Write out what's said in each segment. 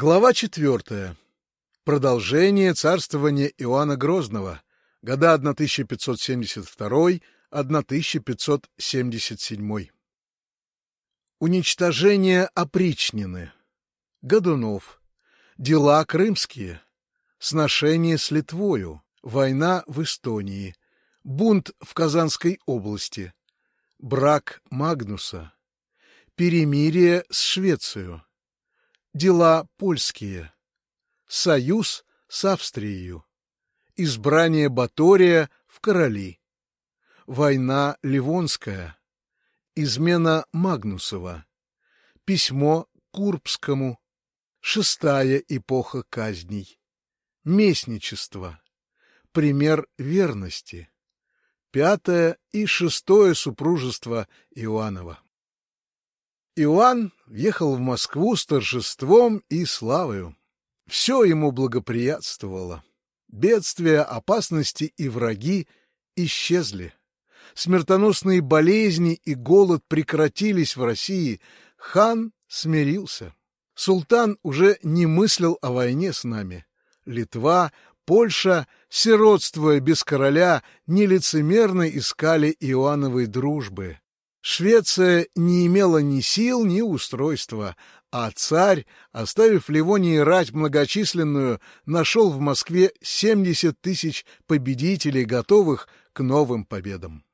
Глава четвертая. Продолжение царствования Иоанна Грозного. Года 1572-1577. Уничтожение опричнины. Годунов. Дела крымские. Сношение с Литвою. Война в Эстонии. Бунт в Казанской области. Брак Магнуса. Перемирие с Швецией Дела польские. Союз с Австрией. Избрание Батория в короли. Война Ливонская. Измена Магнусова. Письмо Курбскому. Шестая эпоха казней. Местничество. Пример верности. Пятое и шестое супружество Иоаннова. Иоанн въехал в Москву с торжеством и славою. Все ему благоприятствовало. Бедствия, опасности и враги исчезли. Смертоносные болезни и голод прекратились в России. Хан смирился. Султан уже не мыслил о войне с нами. Литва, Польша, сиротствуя без короля, нелицемерно искали Иоанновой дружбы. Швеция не имела ни сил, ни устройства, а царь, оставив Ливонии рать многочисленную, нашел в Москве 70 тысяч победителей, готовых к новым победам.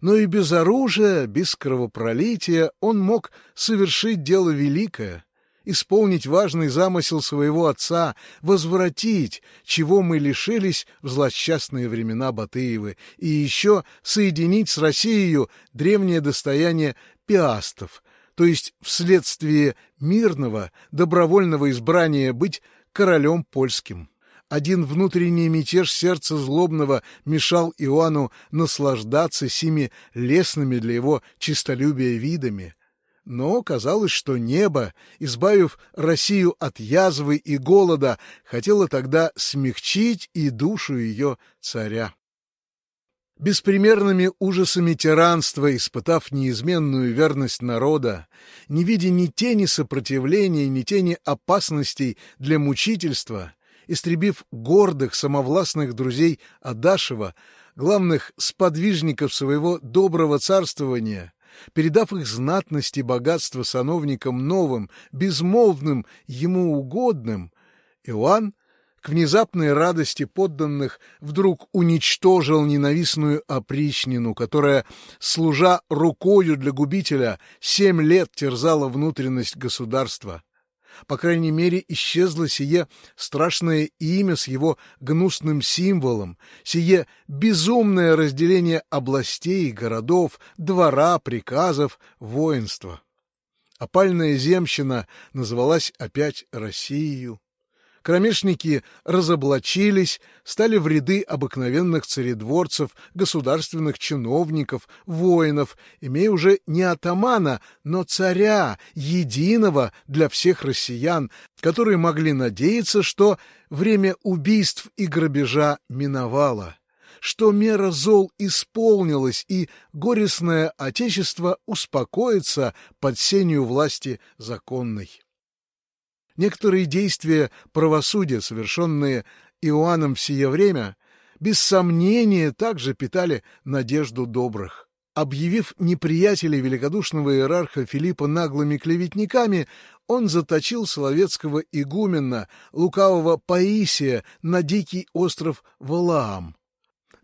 Но и без оружия, без кровопролития он мог совершить дело великое, исполнить важный замысел своего отца, возвратить, чего мы лишились в злосчастные времена Батыевы, и еще соединить с Россией древнее достояние пиастов, то есть вследствие мирного, добровольного избрания быть королем польским. Один внутренний мятеж сердца злобного мешал Иоанну наслаждаться сими лесными для его чистолюбия видами — но казалось, что небо, избавив Россию от язвы и голода, хотело тогда смягчить и душу ее царя. Беспримерными ужасами тиранства, испытав неизменную верность народа, не видя ни тени сопротивления, ни тени опасностей для мучительства, истребив гордых самовластных друзей Адашева, главных сподвижников своего доброго царствования, передав их знатность и богатство сановникам новым, безмолвным, ему угодным, Иоанн к внезапной радости подданных вдруг уничтожил ненавистную опричнину, которая, служа рукою для губителя, семь лет терзала внутренность государства. По крайней мере, исчезло сие страшное имя с его гнусным символом, сие безумное разделение областей, городов, двора, приказов, воинства. Опальная земщина называлась опять Россией. Кромешники разоблачились, стали в ряды обыкновенных царедворцев, государственных чиновников, воинов, имея уже не атамана, но царя, единого для всех россиян, которые могли надеяться, что время убийств и грабежа миновало что мера зол исполнилась, и горестное отечество успокоится под сенью власти законной. Некоторые действия правосудия, совершенные Иоанном в сие время, без сомнения также питали надежду добрых. Объявив неприятелей великодушного иерарха Филиппа наглыми клеветниками, он заточил Соловецкого игумена, лукавого Паисия, на дикий остров Валаам.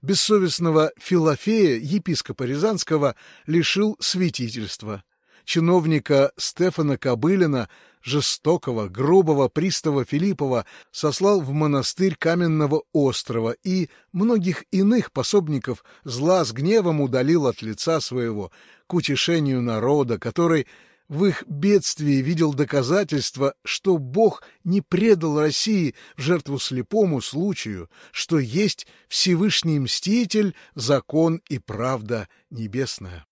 Бессовестного Филофея, епископа Рязанского, лишил святительства. Чиновника Стефана Кобылина жестокого, грубого пристава Филиппова сослал в монастырь Каменного острова и многих иных пособников зла с гневом удалил от лица своего к утешению народа, который в их бедствии видел доказательства, что Бог не предал России в жертву слепому случаю, что есть Всевышний Мститель, закон и правда небесная.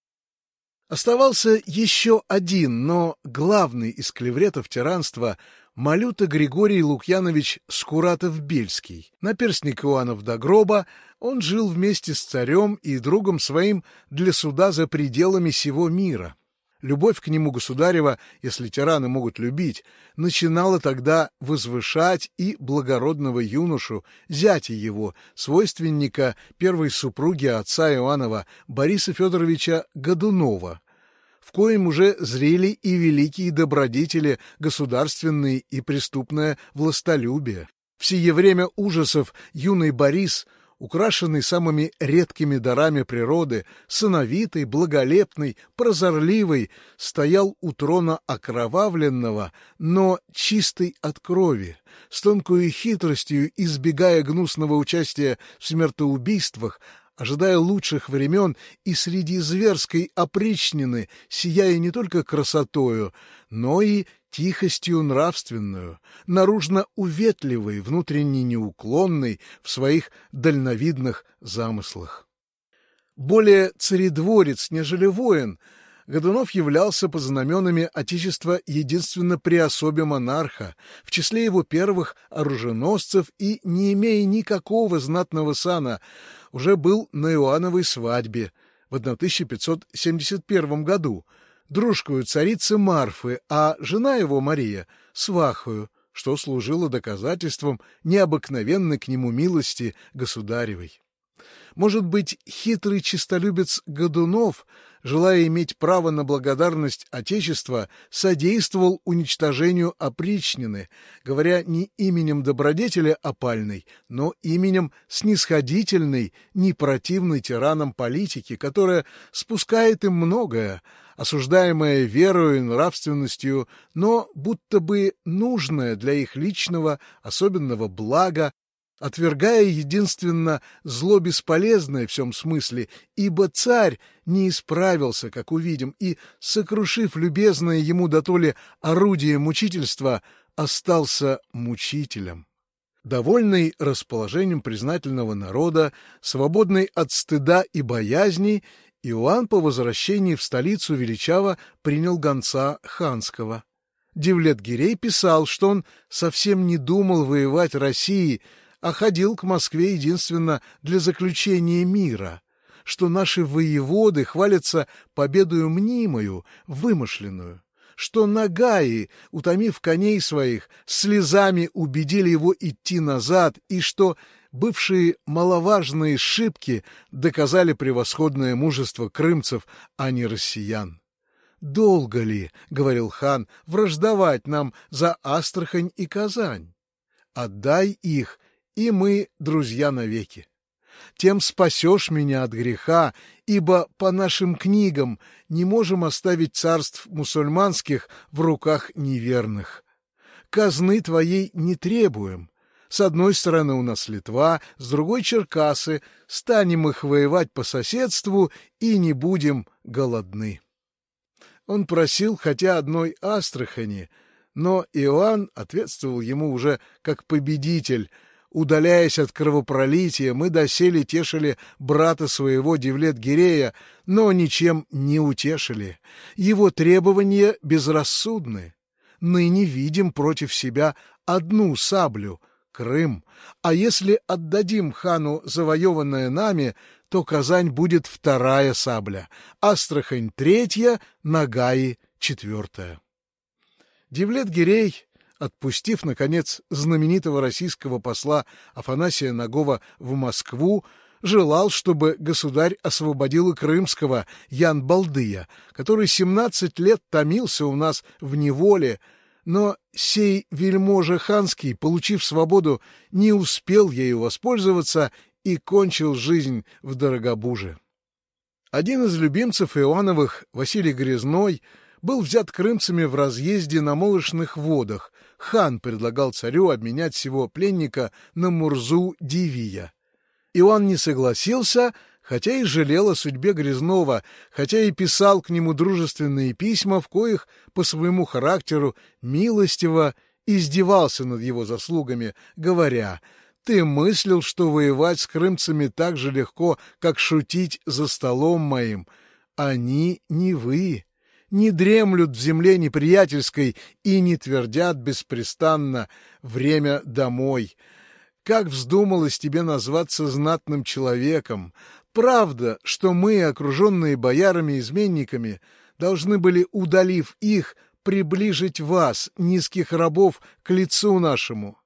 Оставался еще один, но главный из клевретов тиранства — Малюта Григорий Лукьянович Скуратов-Бельский. Наперстник Иоаннов до гроба, он жил вместе с царем и другом своим для суда за пределами сего мира. Любовь к нему государева, если тираны могут любить, начинала тогда возвышать и благородного юношу, зятя его, свойственника первой супруги отца Иоаннова, Бориса Федоровича Годунова, в коем уже зрели и великие добродетели государственные и преступное властолюбие. В сие время ужасов юный Борис — украшенный самыми редкими дарами природы, сыновитый, благолепный, прозорливый, стоял у трона окровавленного, но чистый от крови, с тонкой хитростью избегая гнусного участия в смертоубийствах, ожидая лучших времен и среди зверской опричнины, сияя не только красотою, но и тихостью нравственную, наружно уветливой, внутренне неуклонной в своих дальновидных замыслах. Более царедворец, нежели воин, Годунов явлался по знаменами Отечества единственно при особе монарха, в числе его первых оруженосцев и, не имея никакого знатного сана, уже был на Иоанновой свадьбе в 1571 году, дружкою царицы Марфы, а жена его, Мария, свахою, что служило доказательством необыкновенной к нему милости государевой. Может быть, хитрый честолюбец Годунов, желая иметь право на благодарность Отечества, содействовал уничтожению опричнины, говоря не именем добродетеля опальной, но именем снисходительной, не противной тиранам политики, которая спускает им многое, осуждаемое верою и нравственностью, но будто бы нужное для их личного особенного блага, отвергая единственно зло бесполезное в всем смысле, ибо царь не исправился, как увидим, и, сокрушив любезное ему дотоле орудие мучительства, остался мучителем. Довольный расположением признательного народа, свободный от стыда и боязни, Иоанн по возвращении в столицу величаво принял гонца ханского. Девлет Гирей писал, что он совсем не думал воевать России, а ходил к Москве единственно для заключения мира, что наши воеводы хвалятся победою мнимою, вымышленную, что Нагаи, утомив коней своих, слезами убедили его идти назад, и что бывшие маловажные шибки доказали превосходное мужество крымцев, а не россиян. «Долго ли, — говорил хан, — враждовать нам за Астрахань и Казань? Отдай их, и мы друзья навеки. Тем спасешь меня от греха, ибо по нашим книгам не можем оставить царств мусульманских в руках неверных. Казны твоей не требуем, с одной стороны у нас Литва, с другой — Черкасы. Станем их воевать по соседству и не будем голодны. Он просил хотя одной Астрахани, но Иоанн ответствовал ему уже как победитель. Удаляясь от кровопролития, мы доселе тешили брата своего Девлет-Гирея, но ничем не утешили. Его требования безрассудны. Ныне видим против себя одну саблю — Крым, а если отдадим хану завоеванное нами, то Казань будет вторая сабля, Астрахань — третья, Нагаи — четвертая. Девлет-Гирей, отпустив, наконец, знаменитого российского посла Афанасия Нагова в Москву, желал, чтобы государь освободил и крымского Ян Балдыя, который семнадцать лет томился у нас в неволе, но сей вельможа ханский, получив свободу, не успел ею воспользоваться и кончил жизнь в Дорогобуже. Один из любимцев Иоанновых, Василий Грязной, был взят крымцами в разъезде на молочных водах. Хан предлагал царю обменять всего пленника на Мурзу Дивия. Иоанн не согласился, хотя и жалел о судьбе Грязнова, хотя и писал к нему дружественные письма, в коих по своему характеру милостиво издевался над его заслугами, говоря «Ты мыслил, что воевать с крымцами так же легко, как шутить за столом моим. Они не вы, не дремлют в земле неприятельской и не твердят беспрестанно «время домой». Как вздумалось тебе назваться знатным человеком, Правда, что мы, окруженные боярами-изменниками, должны были, удалив их, приближить вас, низких рабов, к лицу нашему.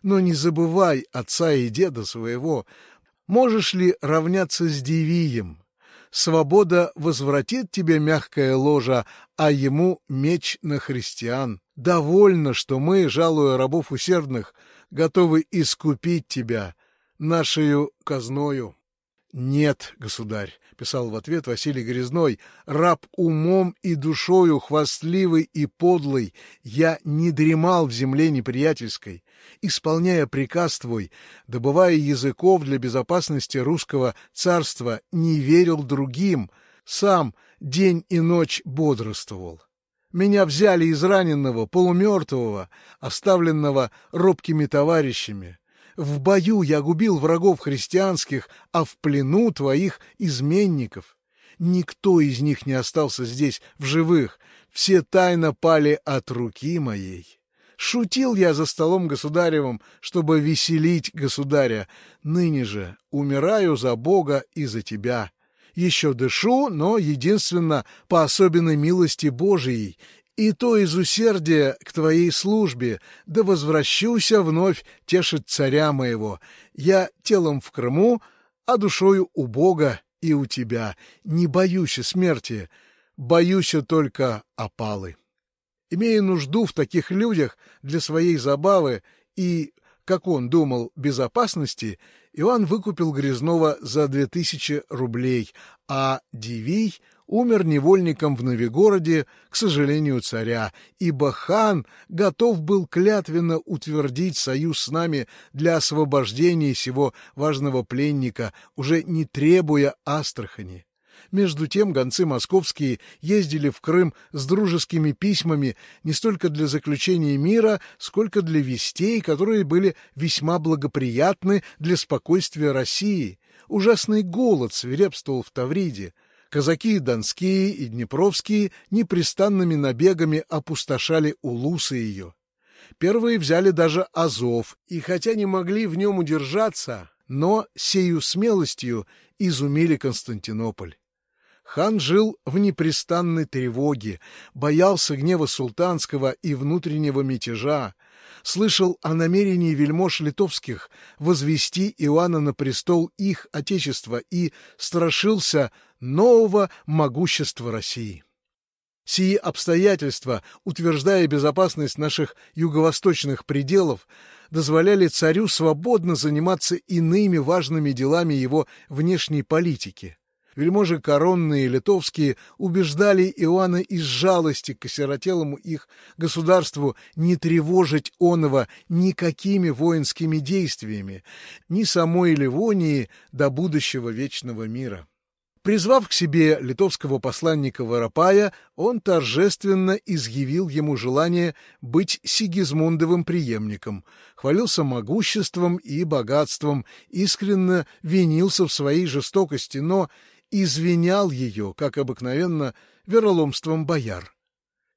Но не забывай отца и деда своего. Можешь ли равняться с Дивием? Свобода возвратит тебе мягкое ложа, а ему меч на христиан. Довольно, что мы, жалуя рабов усердных, готовы искупить тебя нашею казною. «Нет, государь», — писал в ответ Василий Грязной, — «раб умом и душою хвастливый и подлый, я не дремал в земле неприятельской, исполняя приказ твой, добывая языков для безопасности русского царства, не верил другим, сам день и ночь бодрствовал». Меня взяли израненного, полумертвого, оставленного робкими товарищами. В бою я губил врагов христианских, а в плену твоих изменников. Никто из них не остался здесь в живых, все тайно пали от руки моей. Шутил я за столом государевым, чтобы веселить государя. Ныне же умираю за Бога и за тебя. Еще дышу, но единственно по особенной милости Божией, и то из усердия к твоей службе, да возвращуся вновь тешить царя моего. Я телом в Крыму, а душою у Бога и у тебя. Не боюсь смерти, боюсь только опалы. Имея нужду в таких людях для своей забавы и, как он думал, безопасности, Иван выкупил Грязнова за две тысячи рублей, а Дивий — умер невольником в Новигороде, к сожалению, царя, ибо хан готов был клятвенно утвердить союз с нами для освобождения сего важного пленника, уже не требуя Астрахани. Между тем гонцы московские ездили в Крым с дружескими письмами не столько для заключения мира, сколько для вестей, которые были весьма благоприятны для спокойствия России. Ужасный голод свирепствовал в Тавриде. Казаки донские и днепровские непрестанными набегами опустошали улусы ее. Первые взяли даже Азов, и хотя не могли в нем удержаться, но сею смелостью изумили Константинополь. Хан жил в непрестанной тревоге, боялся гнева султанского и внутреннего мятежа, слышал о намерении вельмож литовских возвести Иоанна на престол их отечества и страшился нового могущества России. Сии обстоятельства, утверждая безопасность наших юго-восточных пределов, дозволяли царю свободно заниматься иными важными делами его внешней политики. Вельможи коронные литовские убеждали Иоанна из жалости к осиротелому их государству не тревожить оного никакими воинскими действиями, ни самой Ливонии до будущего вечного мира. Призвав к себе литовского посланника Воропая, он торжественно изъявил ему желание быть Сигизмундовым преемником, хвалился могуществом и богатством, искренне винился в своей жестокости, но извинял ее, как обыкновенно, вероломством бояр.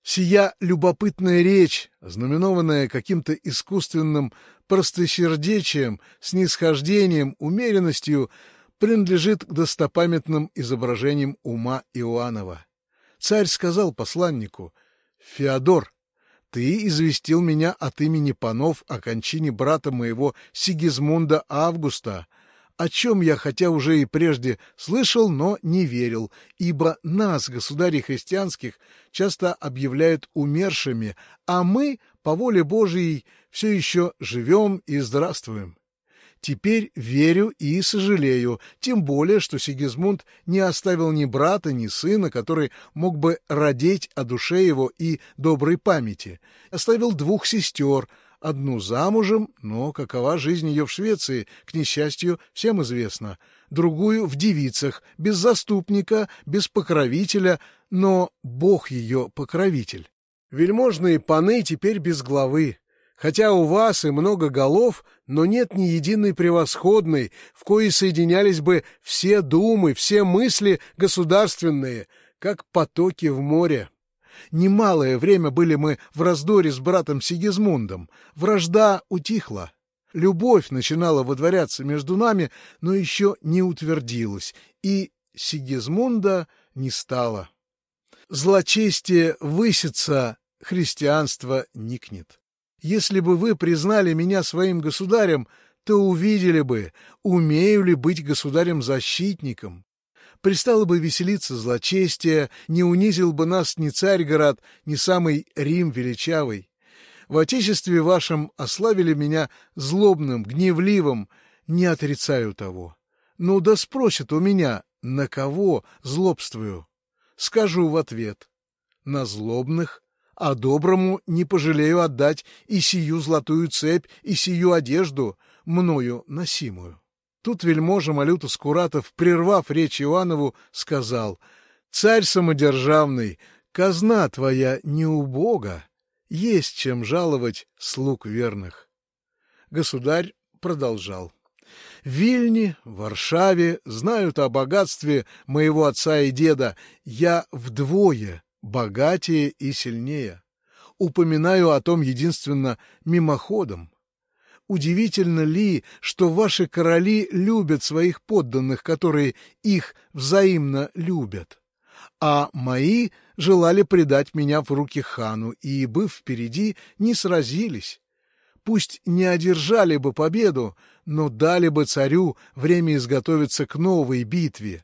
Сия любопытная речь, знаменованная каким-то искусственным простосердечием, снисхождением, умеренностью, принадлежит к достопамятным изображениям ума Иоаннова. Царь сказал посланнику, «Феодор, ты известил меня от имени панов о кончине брата моего Сигизмунда Августа, о чем я, хотя уже и прежде слышал, но не верил, ибо нас, государей христианских, часто объявляют умершими, а мы, по воле Божией, все еще живем и здравствуем. Теперь верю и сожалею, тем более, что Сигизмунд не оставил ни брата, ни сына, который мог бы родить о душе его и доброй памяти. Оставил двух сестер — Одну замужем, но какова жизнь ее в Швеции, к несчастью, всем известно. Другую в девицах, без заступника, без покровителя, но Бог ее покровитель. Вельможные паны теперь без главы. Хотя у вас и много голов, но нет ни единой превосходной, в коей соединялись бы все думы, все мысли государственные, как потоки в море. Немалое время были мы в раздоре с братом Сигизмундом. Вражда утихла. Любовь начинала водворяться между нами, но еще не утвердилась, и Сигизмунда не стало. Злочестие высится, христианство никнет. Если бы вы признали меня своим государем, то увидели бы, умею ли быть государем-защитником. Пристало бы веселиться злочестие, не унизил бы нас ни Царьгород, ни самый Рим величавый. В отечестве вашем ославили меня злобным, гневливым, не отрицаю того. Ну да спросят у меня, на кого злобствую? Скажу в ответ. На злобных, а доброму не пожалею отдать и сию золотую цепь, и сию одежду, мною носимую. Тут вельможа Малюта Скуратов, прервав речь Иоаннову, сказал, «Царь самодержавный, казна твоя не убога, есть чем жаловать слуг верных». Государь продолжал. В Вильне, Варшаве знают о богатстве моего отца и деда. Я вдвое богатее и сильнее. Упоминаю о том единственно мимоходом. Удивительно ли, что ваши короли любят своих подданных, которые их взаимно любят? А мои желали предать меня в руки хану, и, быв впереди, не сразились. Пусть не одержали бы победу, но дали бы царю время изготовиться к новой битве.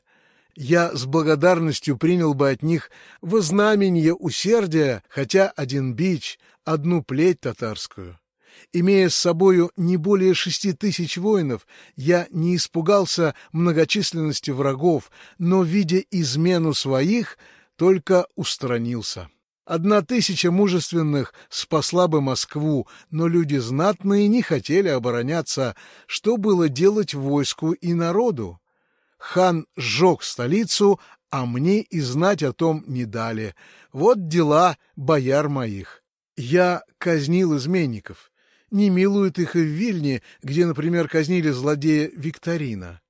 Я с благодарностью принял бы от них вознаменье усердия, хотя один бич, одну плеть татарскую. Имея с собою не более шести тысяч воинов, я не испугался многочисленности врагов, но, видя измену своих, только устранился. Одна тысяча мужественных спасла бы Москву, но люди знатные не хотели обороняться. Что было делать войску и народу? Хан сжег столицу, а мне и знать о том не дали. Вот дела бояр моих. Я казнил изменников не милуют их и в Вильне, где, например, казнили злодея Викторина.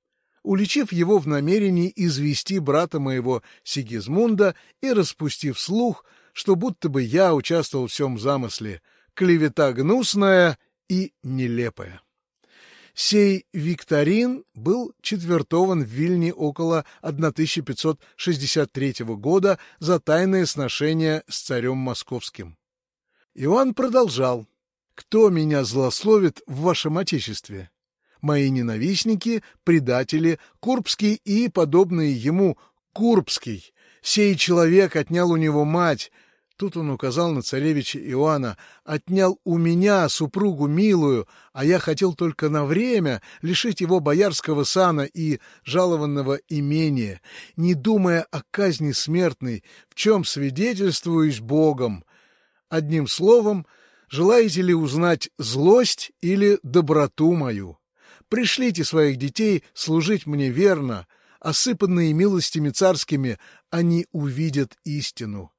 Уличив его в намерении извести брата моего Сигизмунда и распустив слух, что будто бы я участвовал в всем замысле, клевета гнусная и нелепая. Сей Викторин был четвертован в Вильне около 1563 года за тайное сношение с царем московским. Иоанн продолжал. Кто меня злословит в вашем отечестве? Мои ненавистники, предатели, Курбский и подобные ему Курбский. Сей человек отнял у него мать, Тут он указал на царевича Иоанна, отнял у меня супругу милую, а я хотел только на время лишить его боярского сана и жалованного имения, не думая о казни смертной, в чем свидетельствуюсь Богом. Одним словом, Желаете ли узнать злость или доброту мою? Пришлите своих детей служить мне верно, осыпанные милостями царскими, они увидят истину.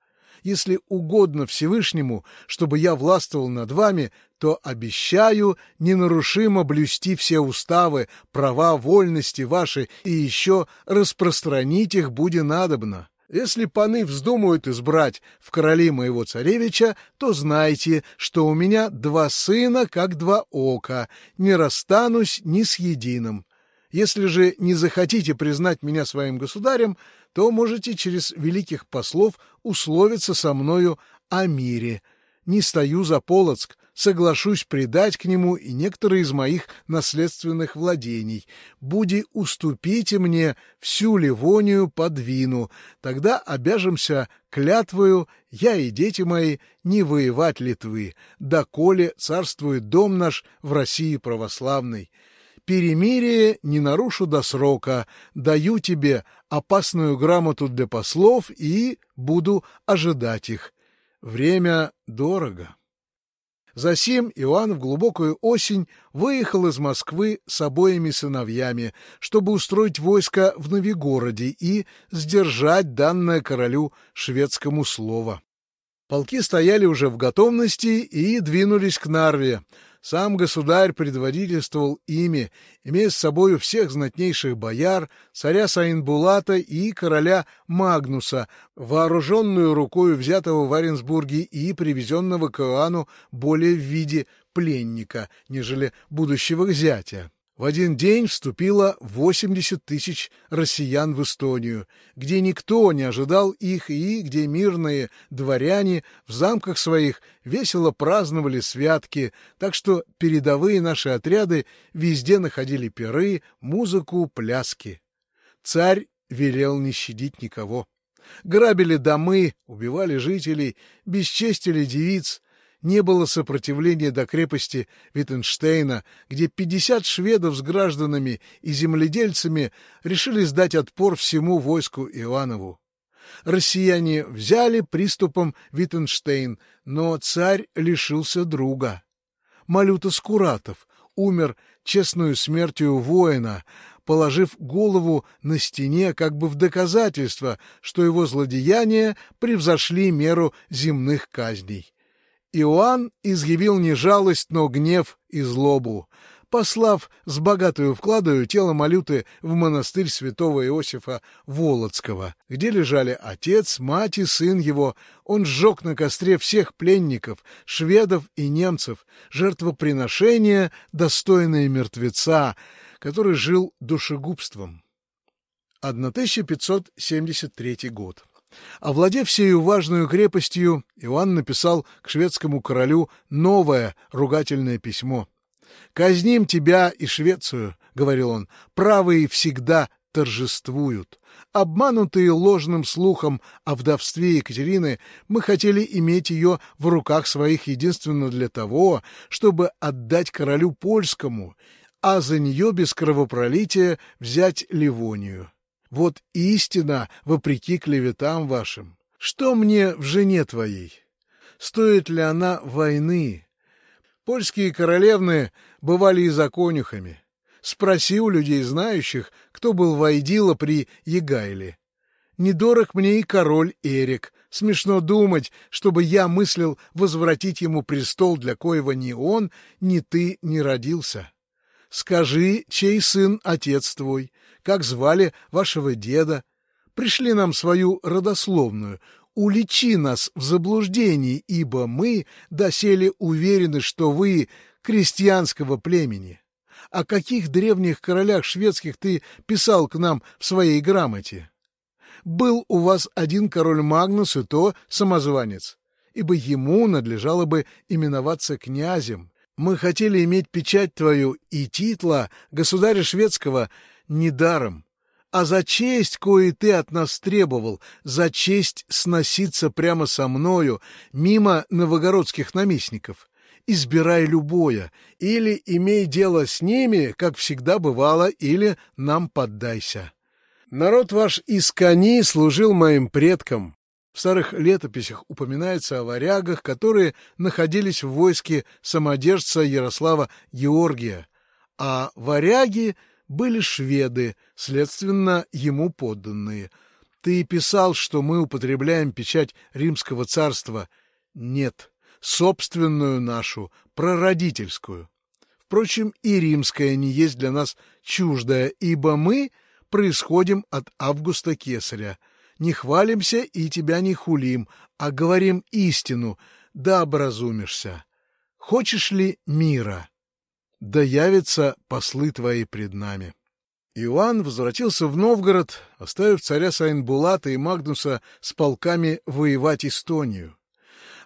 Если угодно Всевышнему, чтобы я властвовал над вами, то обещаю ненарушимо блюсти все уставы, права, вольности ваши и еще распространить их буде надобно. Если паны вздумают избрать в короли моего царевича, то знайте, что у меня два сына, как два ока, не расстанусь ни с единым. Если же не захотите признать меня своим государем, то можете через великих послов условиться со мною о мире. Не стою за Полоцк, соглашусь предать к нему и некоторые из моих наследственных владений. Буди уступите мне всю Ливонию под вину, тогда обяжемся клятвою, я и дети мои, не воевать Литвы, доколе царствует дом наш в России православной. Перемирие не нарушу до срока, даю тебе опасную грамоту для послов и буду ожидать их. Время дорого. Засим Иоанн в глубокую осень выехал из Москвы с обоими сыновьями, чтобы устроить войско в Новигороде и сдержать данное королю шведскому слово. Полки стояли уже в готовности и двинулись к Нарве, сам государь предводительствовал ими, имея с собою всех знатнейших бояр, царя Саинбулата и короля Магнуса, вооруженную рукою взятого в Оренсбурге и привезенного к Иоанну более в виде пленника, нежели будущего зятя. В один день вступило 80 тысяч россиян в Эстонию, где никто не ожидал их и где мирные дворяне в замках своих весело праздновали святки, так что передовые наши отряды везде находили пиры, музыку, пляски. Царь велел не щадить никого. Грабили домы, убивали жителей, бесчестили девиц, не было сопротивления до крепости Виттенштейна, где 50 шведов с гражданами и земледельцами решили сдать отпор всему войску Иванову. Россияне взяли приступом Виттенштейн, но царь лишился друга. Малюта Скуратов умер честную смертью воина, положив голову на стене как бы в доказательство, что его злодеяния превзошли меру земных казней. Иоанн изъявил не жалость, но гнев и злобу, послав с богатую вкладою тело Малюты в монастырь святого Иосифа Володского, где лежали отец, мать и сын его. Он сжег на костре всех пленников, шведов и немцев, жертвоприношение, достойное мертвеца, который жил душегубством. 1573 год. Овладев всею важную крепостью, Иоанн написал к шведскому королю новое ругательное письмо. «Казним тебя и Швецию», — говорил он, — «правые всегда торжествуют. Обманутые ложным слухом о вдовстве Екатерины, мы хотели иметь ее в руках своих единственно для того, чтобы отдать королю польскому, а за нее без кровопролития взять Ливонию. Вот истина, вопреки клеветам вашим. Что мне в жене твоей? Стоит ли она войны? Польские королевны бывали и за конюхами. Спроси у людей знающих, кто был Вайдила при Егайле. Недорог мне и король Эрик. Смешно думать, чтобы я мыслил возвратить ему престол, для коего ни он, ни ты не родился. Скажи, чей сын отец твой, как звали вашего деда. Пришли нам свою родословную, уличи нас в заблуждении, ибо мы доселе уверены, что вы крестьянского племени. О каких древних королях шведских ты писал к нам в своей грамоте? Был у вас один король Магнус, и то самозванец, ибо ему надлежало бы именоваться князем, мы хотели иметь печать твою и титла государя шведского недаром, а за честь, кое ты от нас требовал, за честь сноситься прямо со мною, мимо новогородских наместников. Избирай любое, или имей дело с ними, как всегда бывало, или нам поддайся. Народ ваш из кони служил моим предкам, в старых летописях упоминается о варягах, которые находились в войске самодержца Ярослава Георгия, а варяги были шведы, следственно, ему подданные. Ты писал, что мы употребляем печать римского царства. Нет, собственную нашу, прародительскую. Впрочем, и римская не есть для нас чуждая, ибо мы происходим от Августа Кесаря — не хвалимся и тебя не хулим, а говорим истину, да образумишься. Хочешь ли мира? Да явятся послы твои пред нами. Иоанн возвратился в Новгород, оставив царя Сайнбулата и Магнуса с полками воевать Эстонию.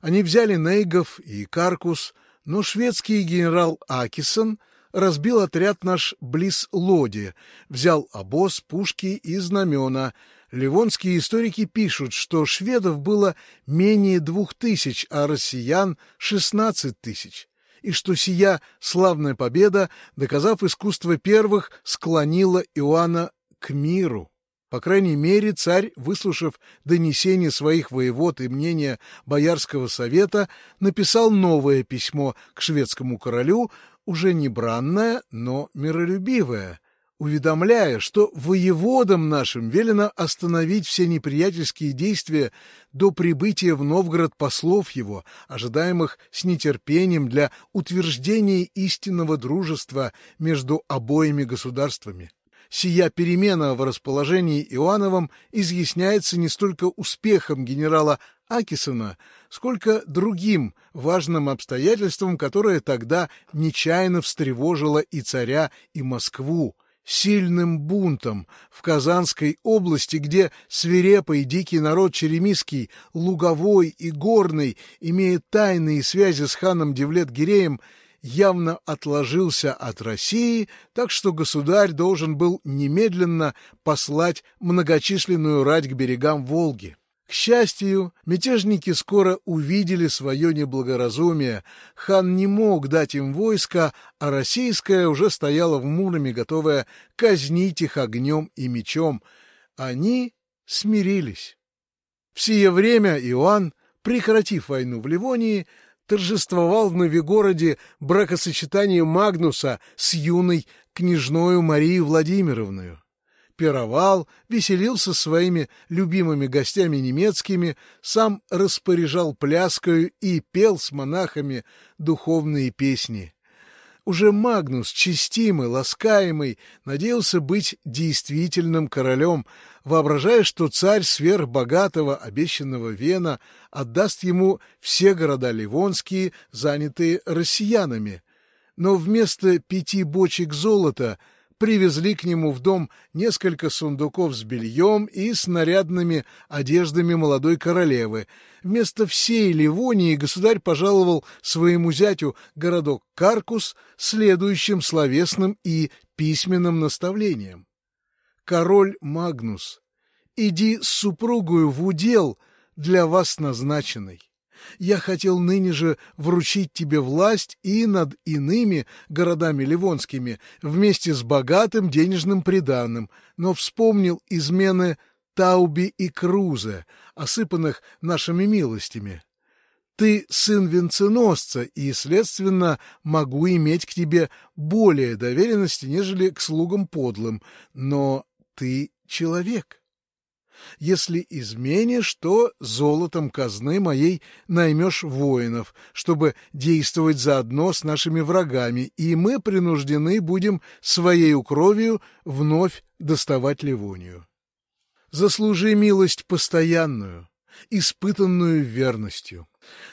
Они взяли Нейгов и Каркус, но шведский генерал Акисон разбил отряд наш близ Лоди, взял обоз, пушки и знамена — Ливонские историки пишут, что шведов было менее двух тысяч, а россиян — шестнадцать тысяч, и что сия славная победа, доказав искусство первых, склонила Иоанна к миру. По крайней мере, царь, выслушав донесение своих воевод и мнение Боярского совета, написал новое письмо к шведскому королю, уже не бранное, но миролюбивое — уведомляя, что воеводам нашим велено остановить все неприятельские действия до прибытия в Новгород послов его, ожидаемых с нетерпением для утверждения истинного дружества между обоими государствами. Сия перемена в расположении Иоанновом изъясняется не столько успехом генерала Акисона, сколько другим важным обстоятельствам, которое тогда нечаянно встревожило и царя, и Москву, сильным бунтом в Казанской области, где свирепый дикий народ черемисский, луговой и горный, имея тайные связи с ханом Девлет-Гиреем, явно отложился от России, так что государь должен был немедленно послать многочисленную рать к берегам Волги. К счастью, мятежники скоро увидели свое неблагоразумие. Хан не мог дать им войска, а российское уже стояло в Муроме, готовое казнить их огнем и мечом. Они смирились. В сие время Иоанн, прекратив войну в Ливонии, торжествовал в Новигороде бракосочетание Магнуса с юной княжною Марией Владимировной пировал, веселился своими любимыми гостями немецкими, сам распоряжал пляскою и пел с монахами духовные песни. Уже Магнус, честимый, ласкаемый, надеялся быть действительным королем, воображая, что царь сверхбогатого обещанного Вена отдаст ему все города ливонские, занятые россиянами. Но вместо пяти бочек золота — привезли к нему в дом несколько сундуков с бельем и с нарядными одеждами молодой королевы. Вместо всей Ливонии государь пожаловал своему зятю городок Каркус следующим словесным и письменным наставлением. «Король Магнус, иди с супругою в удел для вас назначенный я хотел ныне же вручить тебе власть и над иными городами ливонскими вместе с богатым денежным приданым, но вспомнил измены Тауби и Крузе, осыпанных нашими милостями. Ты сын венценосца, и, следственно, могу иметь к тебе более доверенности, нежели к слугам подлым, но ты человек. Если изменишь, то золотом казны моей наймешь воинов, чтобы действовать заодно с нашими врагами, и мы принуждены будем своей кровью вновь доставать Ливонию. Заслужи милость постоянную, испытанную верностью.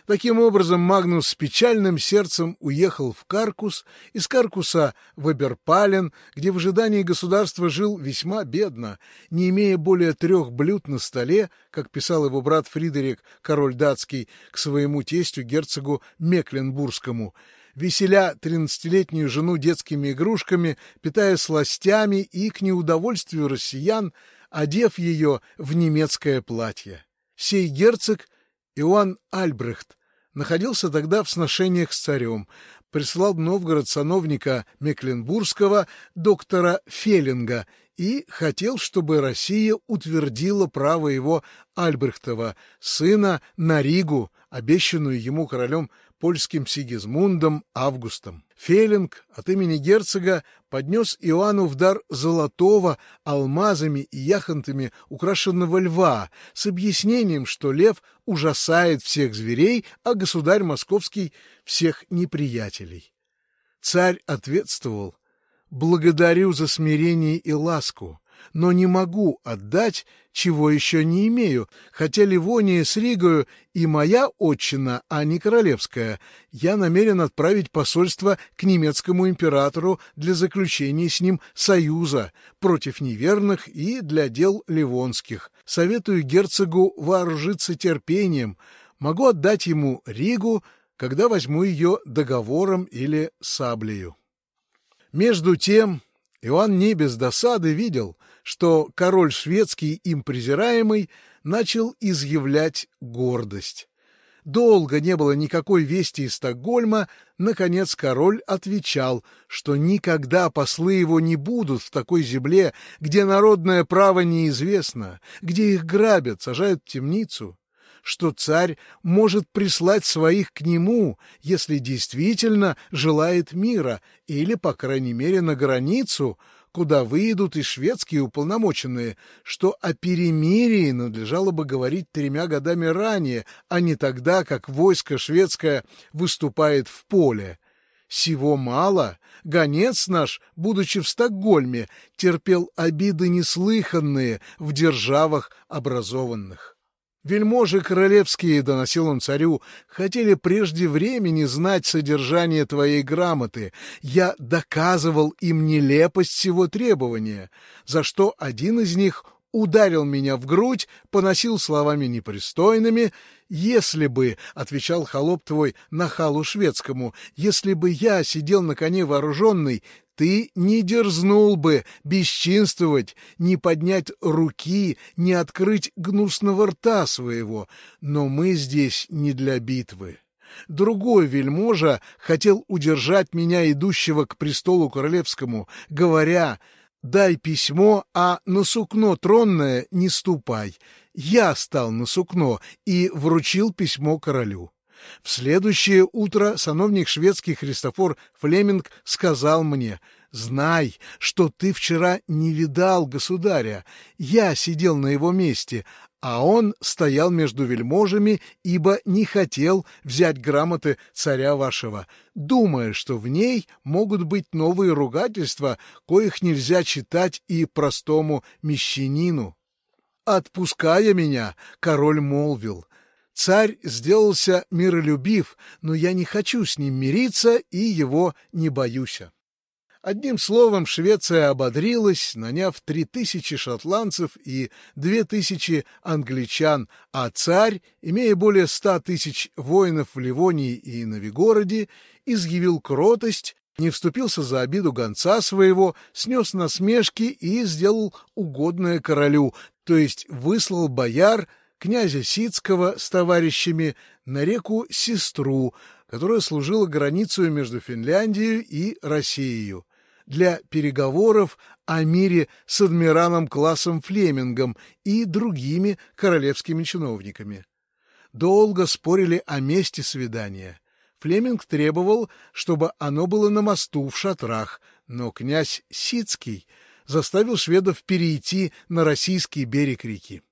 Таким образом, Магнус с печальным сердцем уехал в Каркус, из Каркуса в Эберпален, где в ожидании государства жил весьма бедно, не имея более трех блюд на столе, как писал его брат Фридерик, король датский, к своему тестю, герцогу Мекленбургскому, веселя тринадцатилетнюю жену детскими игрушками, питая сластями и, к неудовольствию россиян, одев ее в немецкое платье. Сей герцог Иоанн Альбрехт находился тогда в сношениях с царем, прислал в Новгород сановника Мекленбургского доктора Феллинга и хотел, чтобы Россия утвердила право его Альбрехтова, сына, на Ригу, обещанную ему королем польским Сигизмундом Августом. Фелинг от имени герцога поднес Иоанну в дар золотого алмазами и яхонтами украшенного льва с объяснением, что лев ужасает всех зверей, а государь московский — всех неприятелей. Царь ответствовал «Благодарю за смирение и ласку но не могу отдать, чего еще не имею, хотя Ливония с Ригою и моя отчина, а не королевская. Я намерен отправить посольство к немецкому императору для заключения с ним союза против неверных и для дел ливонских. Советую герцогу вооружиться терпением. Могу отдать ему Ригу, когда возьму ее договором или саблею. Между тем Иоанн не без досады видел, что король шведский, им презираемый, начал изъявлять гордость. Долго не было никакой вести из Стокгольма, наконец король отвечал, что никогда послы его не будут в такой земле, где народное право неизвестно, где их грабят, сажают в темницу что царь может прислать своих к нему, если действительно желает мира, или, по крайней мере, на границу, куда выйдут и шведские уполномоченные, что о перемирии надлежало бы говорить тремя годами ранее, а не тогда, как войско шведское выступает в поле. Сего мало. Гонец наш, будучи в Стокгольме, терпел обиды неслыханные в державах образованных. Вельможи королевские, — доносил он царю, — хотели прежде времени знать содержание твоей грамоты. Я доказывал им нелепость всего требования, за что один из них ударил меня в грудь, поносил словами непристойными. «Если бы, — отвечал холоп твой нахалу шведскому, — если бы я сидел на коне вооруженный, ты не дерзнул бы бесчинствовать, не поднять руки, не открыть гнусного рта своего, но мы здесь не для битвы. Другой вельможа хотел удержать меня, идущего к престолу королевскому, говоря, «Дай письмо, а на сукно тронное не ступай». Я стал на сукно и вручил письмо королю. В следующее утро сановник шведский Христофор Флеминг сказал мне, «Знай, что ты вчера не видал государя. Я сидел на его месте, а он стоял между вельможами, ибо не хотел взять грамоты царя вашего, думая, что в ней могут быть новые ругательства, коих нельзя читать и простому мещанину». Отпуская меня, король молвил, Царь сделался миролюбив, но я не хочу с ним мириться и его не боюсь. Одним словом, Швеция ободрилась, наняв три тысячи шотландцев и две тысячи англичан, а царь, имея более ста тысяч воинов в Ливонии и Новигороде, изъявил кротость, не вступился за обиду гонца своего, снес насмешки и сделал угодное королю, то есть выслал бояр, князя Сицкого с товарищами на реку Сестру, которая служила границей между Финляндией и Россией, для переговоров о мире с адмиралом Классом Флемингом и другими королевскими чиновниками. Долго спорили о месте свидания. Флеминг требовал, чтобы оно было на мосту в шатрах, но князь Сицкий заставил шведов перейти на российский берег реки.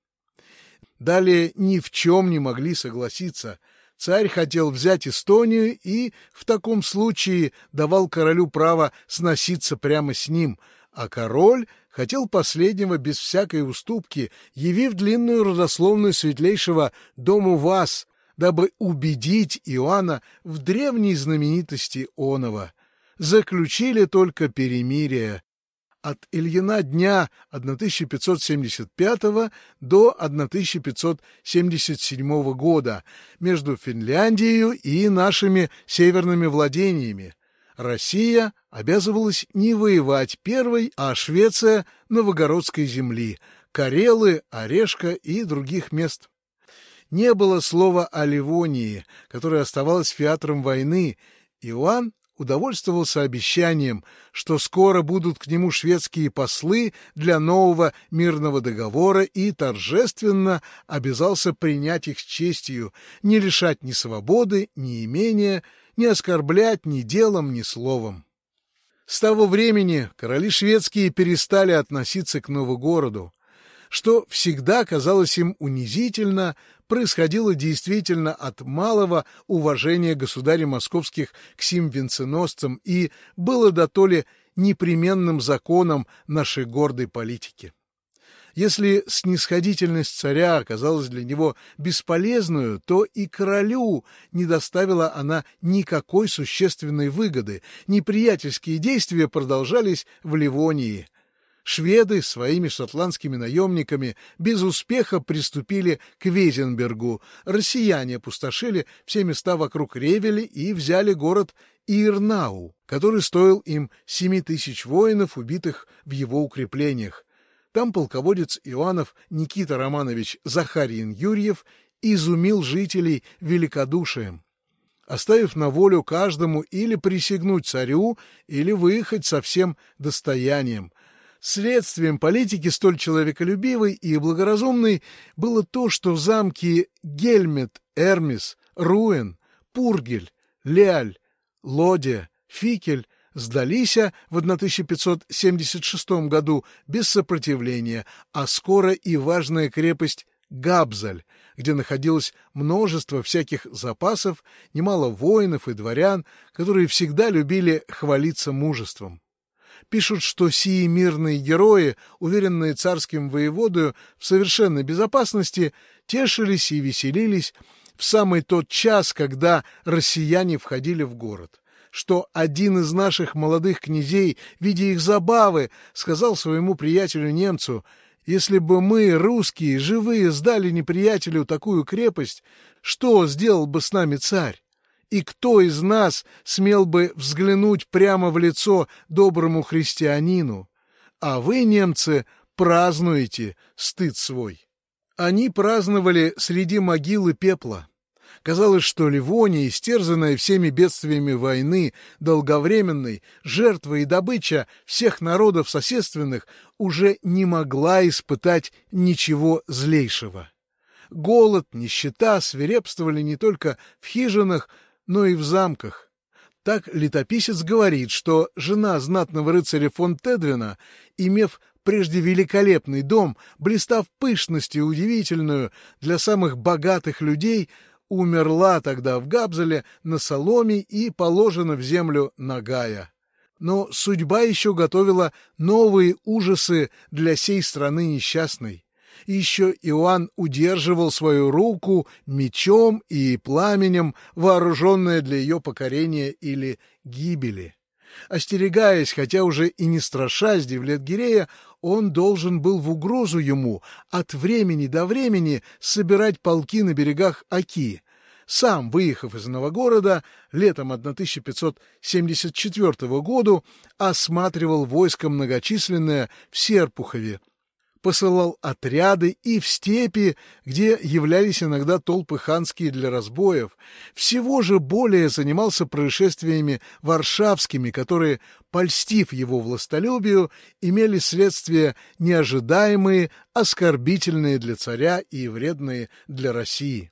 Далее ни в чем не могли согласиться. Царь хотел взять Эстонию и в таком случае давал королю право сноситься прямо с ним, а король хотел последнего без всякой уступки, явив длинную родословную светлейшего дому вас, дабы убедить Иоанна в древней знаменитости Онова. Заключили только перемирие, от Ильина дня 1575 до 1577 года между Финляндией и нашими северными владениями. Россия обязывалась не воевать первой, а Швеция — Новогородской земли, Карелы, Орешка и других мест. Не было слова о Ливонии, которая оставалась фиатром войны. Иоанн удовольствовался обещанием, что скоро будут к нему шведские послы для нового мирного договора и торжественно обязался принять их с честью, не лишать ни свободы, ни имения, не оскорблять ни делом, ни словом. С того времени короли шведские перестали относиться к Новогороду, что всегда казалось им унизительно, происходило действительно от малого уважения государя московских к сим венценосцам и было до то ли непременным законом нашей гордой политики. Если снисходительность царя оказалась для него бесполезную, то и королю не доставила она никакой существенной выгоды. Неприятельские действия продолжались в Ливонии, Шведы своими шотландскими наемниками без успеха приступили к Везенбергу. Россияне опустошили все места вокруг Ревели и взяли город Ирнау, который стоил им семи тысяч воинов, убитых в его укреплениях. Там полководец Иоаннов Никита Романович Захарин Юрьев изумил жителей великодушием оставив на волю каждому или присягнуть царю, или выехать со всем достоянием. Следствием политики столь человеколюбивой и благоразумной было то, что замки Гельмет, Эрмис, Руэн, Пургель, Леаль, Лодя, Фикель сдались в 1576 году без сопротивления, а скоро и важная крепость Габзаль, где находилось множество всяких запасов, немало воинов и дворян, которые всегда любили хвалиться мужеством. Пишут, что сии мирные герои, уверенные царским воеводою в совершенной безопасности, тешились и веселились в самый тот час, когда россияне входили в город что один из наших молодых князей, видя их забавы, сказал своему приятелю-немцу, «Если бы мы, русские, живые, сдали неприятелю такую крепость, что сделал бы с нами царь? И кто из нас смел бы взглянуть прямо в лицо доброму христианину? А вы, немцы, празднуете стыд свой». Они праздновали среди могилы пепла. Казалось, что Ливония, истерзанная всеми бедствиями войны, долговременной, жертва и добыча всех народов соседственных, уже не могла испытать ничего злейшего. Голод, нищета свирепствовали не только в хижинах, но и в замках. Так летописец говорит, что жена знатного рыцаря фон Тедвина, имев прежде великолепный дом, блистав пышностью удивительную для самых богатых людей, умерла тогда в Габзеле на соломе и положена в землю нагая. Но судьба еще готовила новые ужасы для сей страны несчастной. Еще Иоанн удерживал свою руку мечом и пламенем, вооруженная для ее покорения или гибели. Остерегаясь, хотя уже и не страшась Девлет-Гирея, он должен был в угрозу ему от времени до времени собирать полки на берегах Оки. Сам, выехав из Новогорода, летом 1574 года осматривал войско многочисленное в Серпухове, посылал отряды и в степи, где являлись иногда толпы ханские для разбоев. Всего же более занимался происшествиями варшавскими, которые, польстив его властолюбию, имели следствия неожидаемые, оскорбительные для царя и вредные для России.